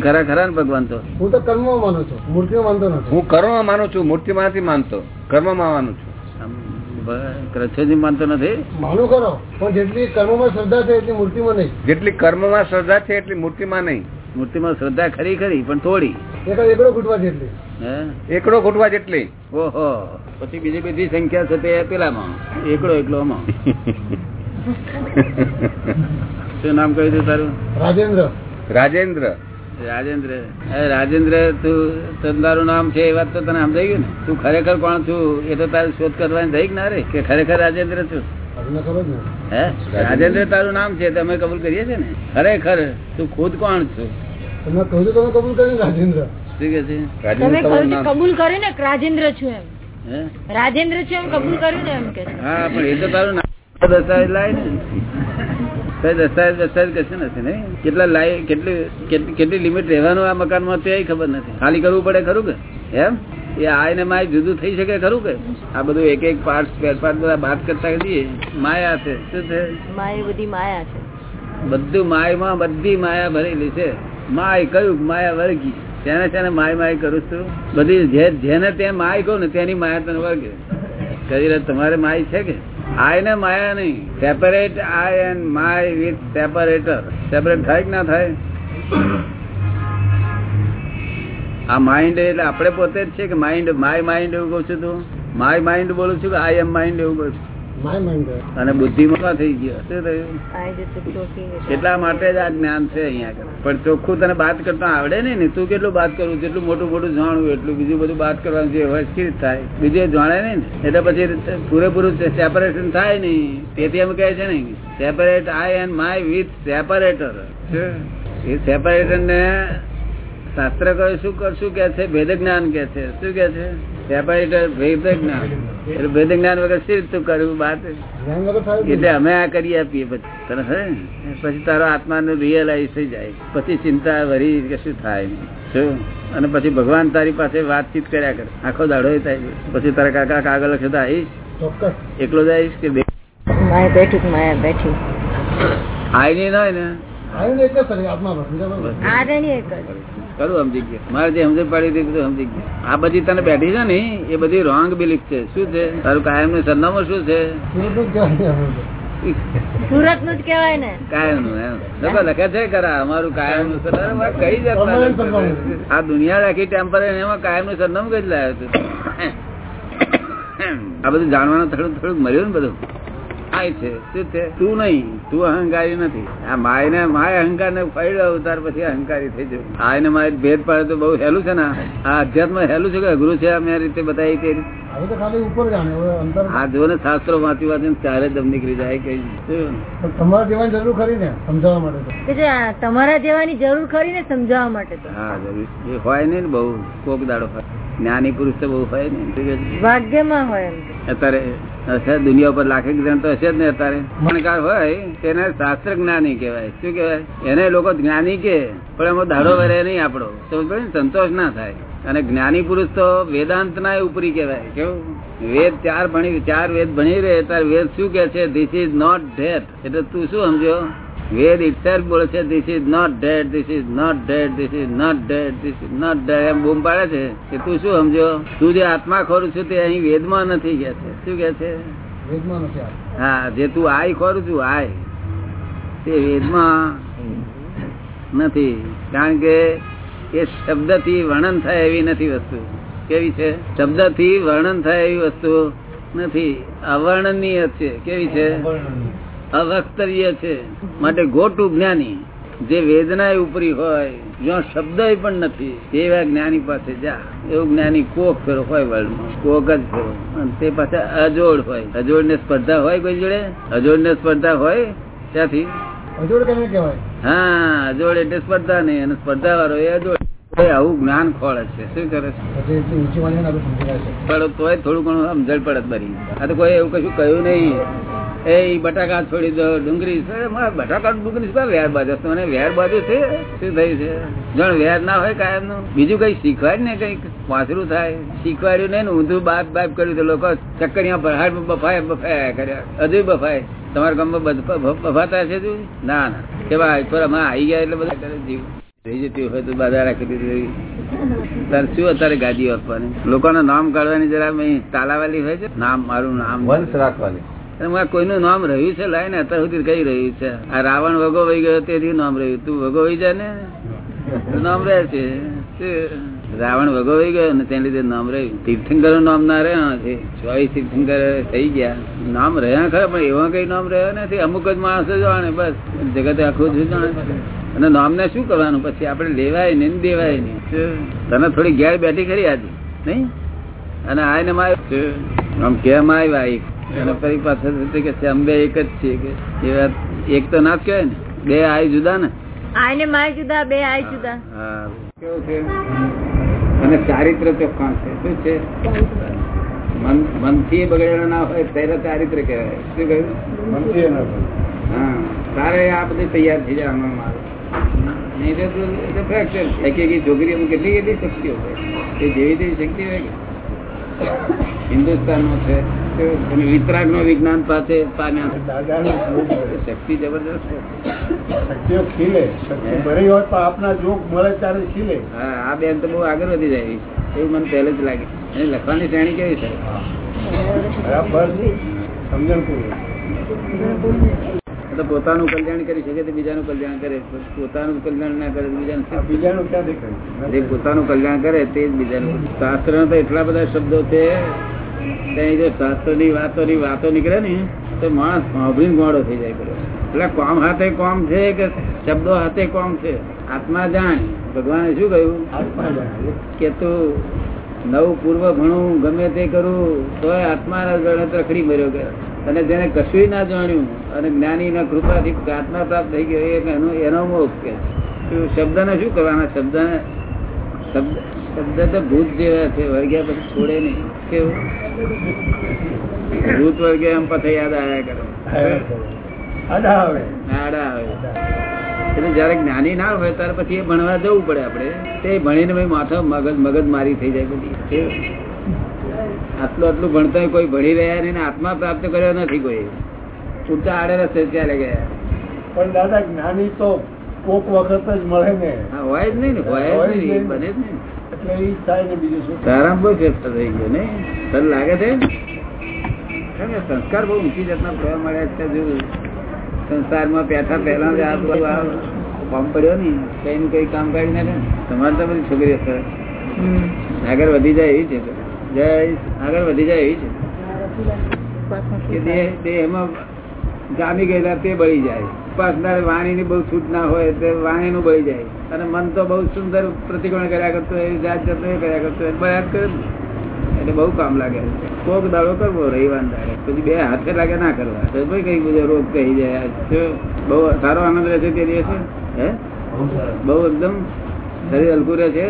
ખરા ખરા ને ભગવાન તો? હું તો કર્મ માનું છું મૂર્તિઓ માનતો નથી. હું કર્મમાં માનું છું મૂર્તિમાં નથી માનતો. કર્મમાં માનું છું. આમ બ- કૃષ્ણજી માનતો નથી? માનું ખરો પણ જેટલી કર્મમાં શ્રદ્ધા છે એટલી મૂર્તિમાં નહીં. જેટલી કર્મમાં શ્રદ્ધા છે એટલી મૂર્તિમાં નહીં. મૂર્તિમાં શ્રદ્ધા ખરી ખરી પણ થોડી. એક એકડો ઘૂંટવા જેટલી. હે? એકડો ઘૂંટવા જેટલી. ઓહો. પછી બીજી બધી સંખ્યા છે તે પેલામાં. એકડો એકલો આમાં. શું નામ કહ્યું તું તારું? રાજેન્દ્ર. રાજેન્દ્ર. રાજેન્દ્ર. રાજેન્દ્ર તું તારું નામ છે એ વાત તો તને સમજાઈ ગયું ને? તું ખરેખર કોણ છું? એ તો તારે શોધ કરવાની થઈ ના રે કે ખરેખર રાજેન્દ્ર છું? હે? રાજેન્દ્ર તારું નામ છે તમે કબૂલ કરીએ છે ને? ખરેખર તું ખુદ કોણ છું? તમે કહ્યું તો તમે કબૂલ કરી ને રાજેન્દ્ર. શું કે છે? તમે કહ્યું કબૂલ કર્યું ને રાજેન્દ્ર છું એમ? રાજેન્દ્ર છું એમ કબૂલ કર્યું ને એમ કે હા પણ એ તો તારું નામ દસ્તાવેજ લાય ને દસ્તાવેજ દસ્તાવેજ કશું નથી ને કેટલા લાય કેટલી કેટલી લિમિટ રહેવાનું આ મકાનમાં તે ખબર નથી. ખાલી કરવું પડે ખરું કે? એમ? એ આય ને માય જુદું થઈ શકે ખરું કે? આ બધું એક એક પાર્ટ સ્પેર પાર્ટ બધા બાદ કરતા જઈએ માયા છે. શું છે? માય બધી માયા છે. બધું માયમાં બધી માયા ભરેલી છે. માય કયું? માયા વર્ગી. તેને તેને માય માય કરું છું? બધી જેને તે માય કહું ને તેની માયા તને વર્ગે. કરી તમારે માય છે કે? આય ને માયા નહીં. Separate I and my with separator separate થાય કે ના થાય? આ માઇન્ડ એટલે આપણે પોતે જ છે કે માઇન્ડ માય માઇન્ડ એવું કહું છું તું? માય માઇન્ડ બોલું છું કે આઈ એમ માઇન્ડ એવું કહું છું? અને બુદ્ધિમાં થઈ ગયો. શું થયું. એટલા માટે જ આ જ્ઞાન છે અહીંયા પણ ચોખ્ખું તને બાત કરતા આવડે નહીં ને? તું કેટલું બાત કરવું જેટલું મોટું મોટું જાણવું એટલું બીજું બધું બાત કરવાનું જે હોય સ્થિર થાય. બીજે જાણે નહીં ને? એટલે પછી પૂરેપૂરું સેપરેશન થાય નહીં. તેથી એમ કહે છે ને separate I and my with separator A separator ને શાસ્ત્ર કહે શું કરશું કે છે? ભેદ જ્ઞાન કે છે. શું કે છે? સેપરેટર ભેદ જ્ઞાન. એટલે ભેદ જ્ઞાન વગર શી કરવું અમે આ કરી આપીએ પછી. તને પછી તારો આત્માનું રિયલાઇઝ થઈ જાય. પછી ચિંતા વરી કશું થાય નહીં. શું? અને પછી ભગવાન તારી પાસે વાતચીત કર્યા કરે. આખો દાડો એ થાય પછી તારા કાકા કાગળ લખે તો આવીશ? એકલો જ આવીશ કે બે? બેઠી માયા બેઠી. આઈ નહીં હોય ને? આવ્યું ને એટલે સરી આત્મા સમજા બરાબર? આ રેણી એક જ. કરું સમજી મારે જે સમજ પડી હતી સમજી ગયા. આ બધી તને બેઠી છે ને એ બધી રોંગ બિલીફ છે. શું છે? તારું કાયમનું સરનામું શું છે? સુરતનું જ કહેવાય ને આપણે તો. સુરતનું જ કેવાય ને. કાયમનું લખે છે ખરા અમારું કાયમનું સરનામું કઈ જતા આ દુનિયા રાખી ટેમ્પરરી એમાં કાયમનું સરનામું કઈ લાવ્યો તું આ બધું જાણવાનું થોડું થોડુંક મળ્યું ને બધું. આ છે. શું છે? તું નહીં. તું અહંકારી નથી. આ માય ને માય અહંકાર ને અવતાર પછી અહંકારી થઈ જવું. આય ને માય ભેદ પાડે તો બહુ હેલું છે ને. આ અધ્યાત્મ હેલું છે કે? અઘરું છે અમે આ રીતે બતાવી તે આ જો ને શાસ્ત્રો વાંચી વાંચીને ત્યારે દમ નીકળી જાય કઈ. શું? જેવાની જરૂર ખરી ને સમજાવવા માટે કે જે આ તમારા જેવાની જરૂર ખરી ને સમજાવવા માટે હા જરૂર. એ હોય નહીં ને બહુ. કોક દાડો જ્ઞાની પુરુષ તો બહુ હોય ને ભાગ્યમાં હોય અત્યારે હશે? દુનિયા ઉપર લાખે જ્ઞાન તો હશે જ ને અત્યારે. જાણકાર હોય, તેને શાસ્ત્ર જ્ઞાની કહેવાય. શું કહેવાય? એને લોકો જ્ઞાની કે, પણ એમાં દાડો વરે નહીં સમજ સંતોષ ના થાય. અને જ્ઞાની પુરુષ તો વેદાંત ના ઉપરી કહેવાય. કેવું? વેદ ચાર ભણી ચાર વેદ ભણી રહે, ત્યારે વેદ શું કે છે? ધીસ ઇઝ નોટ ડેટ એટલે તું શું સમજો વેદ ઇટસેલ્ફ બોલે છે this is not dead this is not dead this is not dead this is not dead એમ બૂમ પાડે છે કે તું શું સમજો? તું જે આત્મા ખોરું છું તે અહીં વેદમાં નથી કે છે. શું કે છે? વેદમાં નથી હા જે તું આય ખોરું છું આય તે વેદમાં નથી. કારણ કે એ શબ્દથી વર્ણન થાય એવી નથી વસ્તુ. કેવી છે? શબ્દથી વર્ણન થાય એવી વસ્તુ નથી. અવર્ણનીય છે. કેવી છે? અવક્તવ્ય છે. માટે ગોટુ જ્ઞાની. જે વેદના ઉપરી હોય જ્યાં શબ્દ પણ નથી એવા જ્ઞાની પાસે જા. એવું જ્ઞાની કોક ફેરો હોય વર્લ્ડમાં. કોક જ ફેરો. અને તે પાસે અજોડ હોય. અજોડ ને સ્પર્ધા હોય કોઈ જોડે? અજોડ ને સ્પર્ધા હોય? ત્યાંથી અજોડ કેને કહેવાય? હા અજોડ એટલે સ્પર્ધા નહીં અને સ્પર્ધા વાળો એ અજોડ. આવું જ્ઞાન ખોળે છે. શું કરે છે? પણ તોય થોડું ઘણું સમજણ પડત બરી આ તો કોઈ એવું કશું કહ્યું નહીં. એ બટાકા છોડી દો, ડુંગળી બટાકા ડુંગળી શું વેર બાજુ મને વેર બાજુ છે, શું થયું છે? જણ વેર ના હોય કાયમનું બીજું કઈ શીખવાડ ને કંઈક? પાછરું થાય. શીખવાડ્યું નહીં ને ઊંધું બાપ બાપ કર્યું તો લોકો ચક્કરિયા પહાડ બફાય બફાયા કર્યા. હજુ બફાય તમારા ગામમાં બફાતા છે તું ના ના. કેવા પર અમે આવી ગયા એટલે બધા જીવ. રહી જતી હોય તો બાધા રાખી દીધી તારે શું અત્યારે ગાદી આપવાની? લોકોના નામ કાઢવાની જરા તાલાવાલી હોય છે? નામ, મારું નામ. વંશ રાખવાની. આ કોઈનું નામ રહ્યું છે લાય ને અત્યાર સુધી કઈ રહ્યું છે? આ રાવણ વગો વહી ગયો, તેથી નામ રહ્યું. તું વગો વહી જાય ને નામ રહે છે. રાવણ વગો વહી ગયો ને તેના લીધે નામ રહ્યું. તીર્થંકર નામ ના રહ્યા છે. ચોવીસ તીર્થંકર થઈ ગયા. નામ રહ્યા ખરા, પણ એવા કઈ નામ રહ્યા નથી. અમુક જ માણસો જાણે, બસ. જગતે આખું જ જાણે. અને નામ ને શું કરવાનું? પછી આપણે લેવાય ને દેવાય નહીં. તને થોડી ઘેર બેઠી ખરી આજે, નહીં? અને આ ને માય આમ કેમ આવ્યા? અને ફરી પાછળ કે છે અંબે એક જ છે કે એ વાત એક તો ના જ કહેવાય ને. બે આય જુદા ને? આય ને માય જુદા બે આય જુદા. હા કેવું છે? અને ચારિત્ર ચોખ્ખાણ છે. શું છે? મન મનથી બગડેલા ના હોય ત્યારે ચારિત્ર કહેવાય. શું કહ્યું? મનથી હા. તારે આ બધી તૈયાર થઈ જાય આમાં મારું. છોકરીઓમાં કેટલી કેટલી શક્તિઓ હોય. એ જેવી તેવી શક્તિ હોય કે? હિન્દુસ્તાન નો છે. અને વિતરાગ નો વિજ્ઞાન પાસે. શક્તિ જબરદસ્ત શક્તિઓ ખીલે. શક્તિ ભરી હોય તો આપના જોગ મળે ત્યારે ખીલે. હા આ બેન તો બહુ આગળ વધી જાય એવું મને પહેલે જ લાગે. એને લખવાની શ્રેણી કેવી છે? બરાબર. સમજણ પૂર્વક તો પોતાનું કલ્યાણ કરી શકે તો બીજાનું કલ્યાણ કરે. પોતાનું કલ્યાણ ના કરે બીજાનું? બીજાનું ક્યાંથી જે પોતાનું કલ્યાણ કરે તે જ બીજાનું. શાસ્ત્ર તો એટલા બધા શબ્દો છે ત્યાં જો શાસ્ત્રની વાતો ની વાતો નીકળે ને તો માણસ સાંભળીને ગોળો થઈ જાય પડે એટલે કોમ હાથે કોમ છે કે શબ્દો હાથે કોમ છે? આત્મા જાણ. ભગવાને શું કહ્યું? કે તું નવ પૂર્વ ભણું ગમે તે કરું તો આત્મા રખડી મર્યો કે અને જેને કશું ના જાણ્યું અને જ્ઞાની ના કૃપાથી આત્મા પ્રાપ્ત થઈ ગયો એનો એનો મોક્ષ કે શબ્દ શબ્દને શું કરવાના શબ્દને શબ્દ શબ્દ તો ભૂત જેવા છે વર્ગ્યા પછી છોડે નહીં. કેવું? ભૂત વર્ગે એમ પછી યાદ આવ્યા કરો. આડા આવે. આડા આવે. એટલે જયારે જ્ઞાની ના હોય ત્યારે પછી એ ભણવા જવું પડે આપણે. તે ભણીને ભાઈ માથો મગજ મગજ મારી થઈ જાય બધી. આટલું આટલું ભણતા કોઈ ભણી રહ્યા નહીં ને આત્મા પ્રાપ્ત કર્યો નથી કોઈ. પૂરતા આડે રસ્તે ચાલે ગયા. પણ દાદા જ્ઞાની તો કોક વખત જ મળે ને. હોય જ નહીં ને હોય જ નહીં. બને જ નહીં. એટલે એ થાય ને બીજું શું તારામાં બહુ ફેરફાર થઈ ગયો ને. તને લાગે છે? સંસ્કાર બહુ ઊંચી જાતના પ્રવાહ મળ્યા છે જો સંસારમાં પેઠા પહેલા જ આ બધું કામ પડ્યો ને કઈ નું કઈ કામ કાઢી નાખે તમારે તો બધી છોકરી હશે આગળ વધી જાય એવી છે. જય આગળ વધી જાય એવી છે. કે દેહ દેહમાં જામી ગયેલા તે બળી જાય. ઉપાસના વાણીની બહુ છૂટ ના હોય તે વાણીનું બળી જાય. અને મન તો બહુ સુંદર પ્રતિકોણ કર્યા કરતો હોય જાત જાતનું કર્યા કરતો હોય જ કરે એટલે બહુ કામ લાગે કોક દાડો કરવો રવિવાર દાડે. પછી બે હાથે લાગે ના કરવા. તો ભાઈ કઈ બધો રોગ કહી જાય. બહુ સારો આનંદ રહે છે તે દિવસે? હે? બહુ એકદમ શરીર હલકું રહે છે.